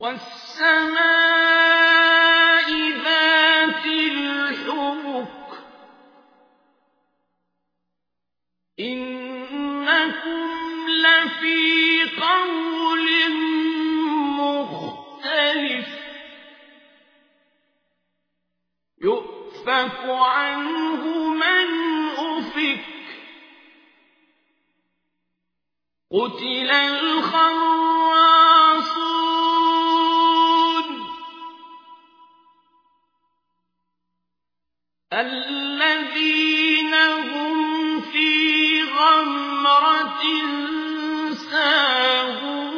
والسماء ذات الحبك. إنكم لفي قول مختلف. يؤفك عنه من أفك. قتل الخراصون الذين هم في غمرة ساهون.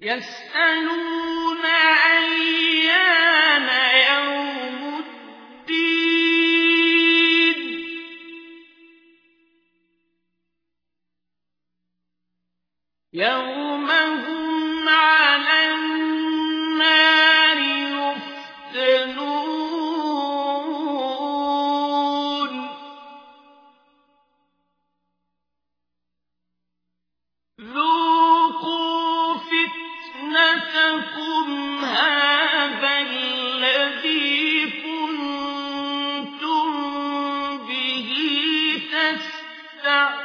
يسألون أيان يوم هم على النار يفتنون. ذوقوا فتنتكم هذا الذي كنتم به تستعجلون.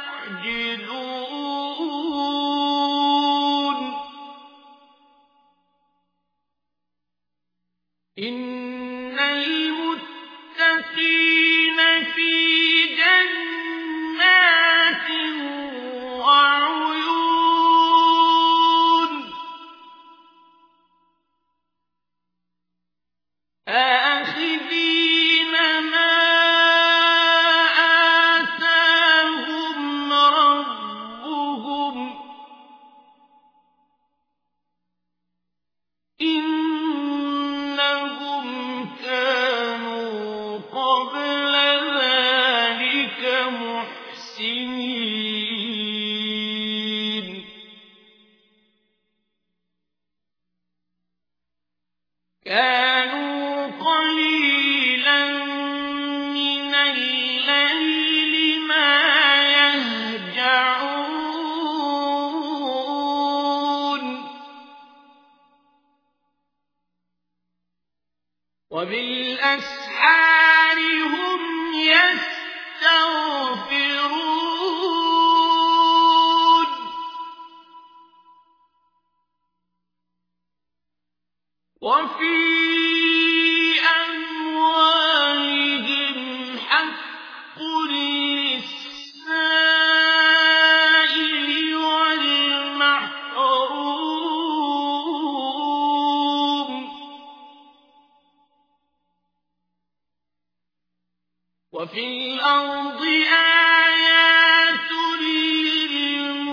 وبالأسحار هم يستغفرون. وفي وفي الأرض آيات للموقنين.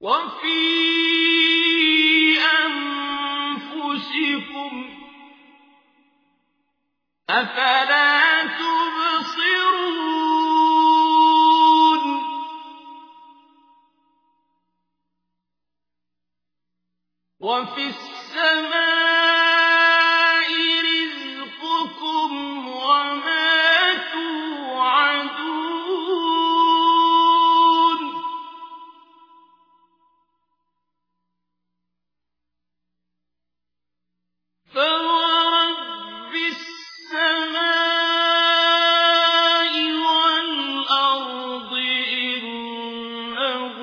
وفي أنفسكم أفلا وفي السماء رزقكم وما توعدون. فورب السماء والأرض إنه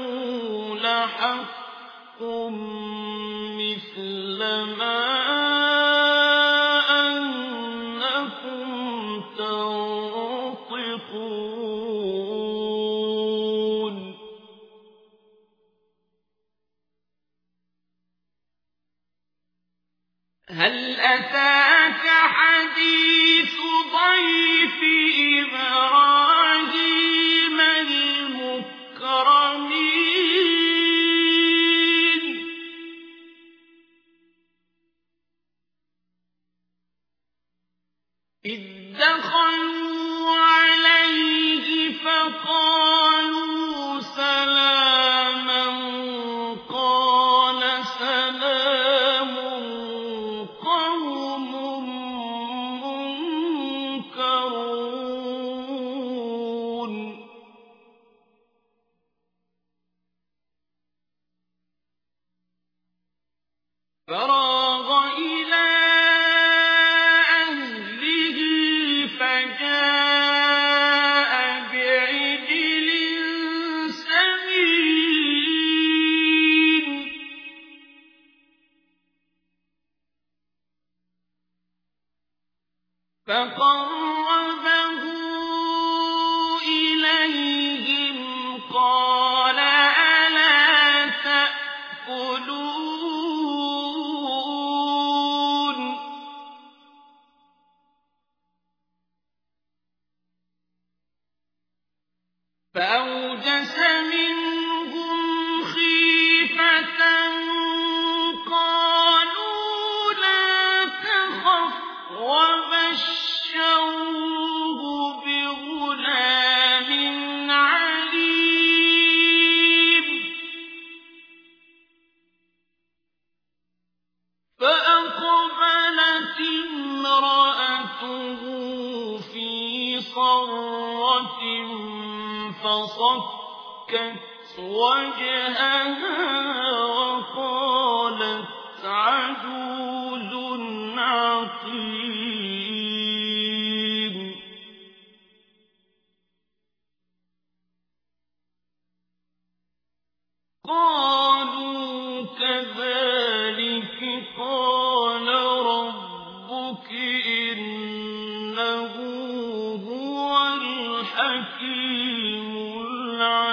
لحق هل أتاك فقربه فصكت وجهها وقالت عجوز عقيم. قال الحكيم العليم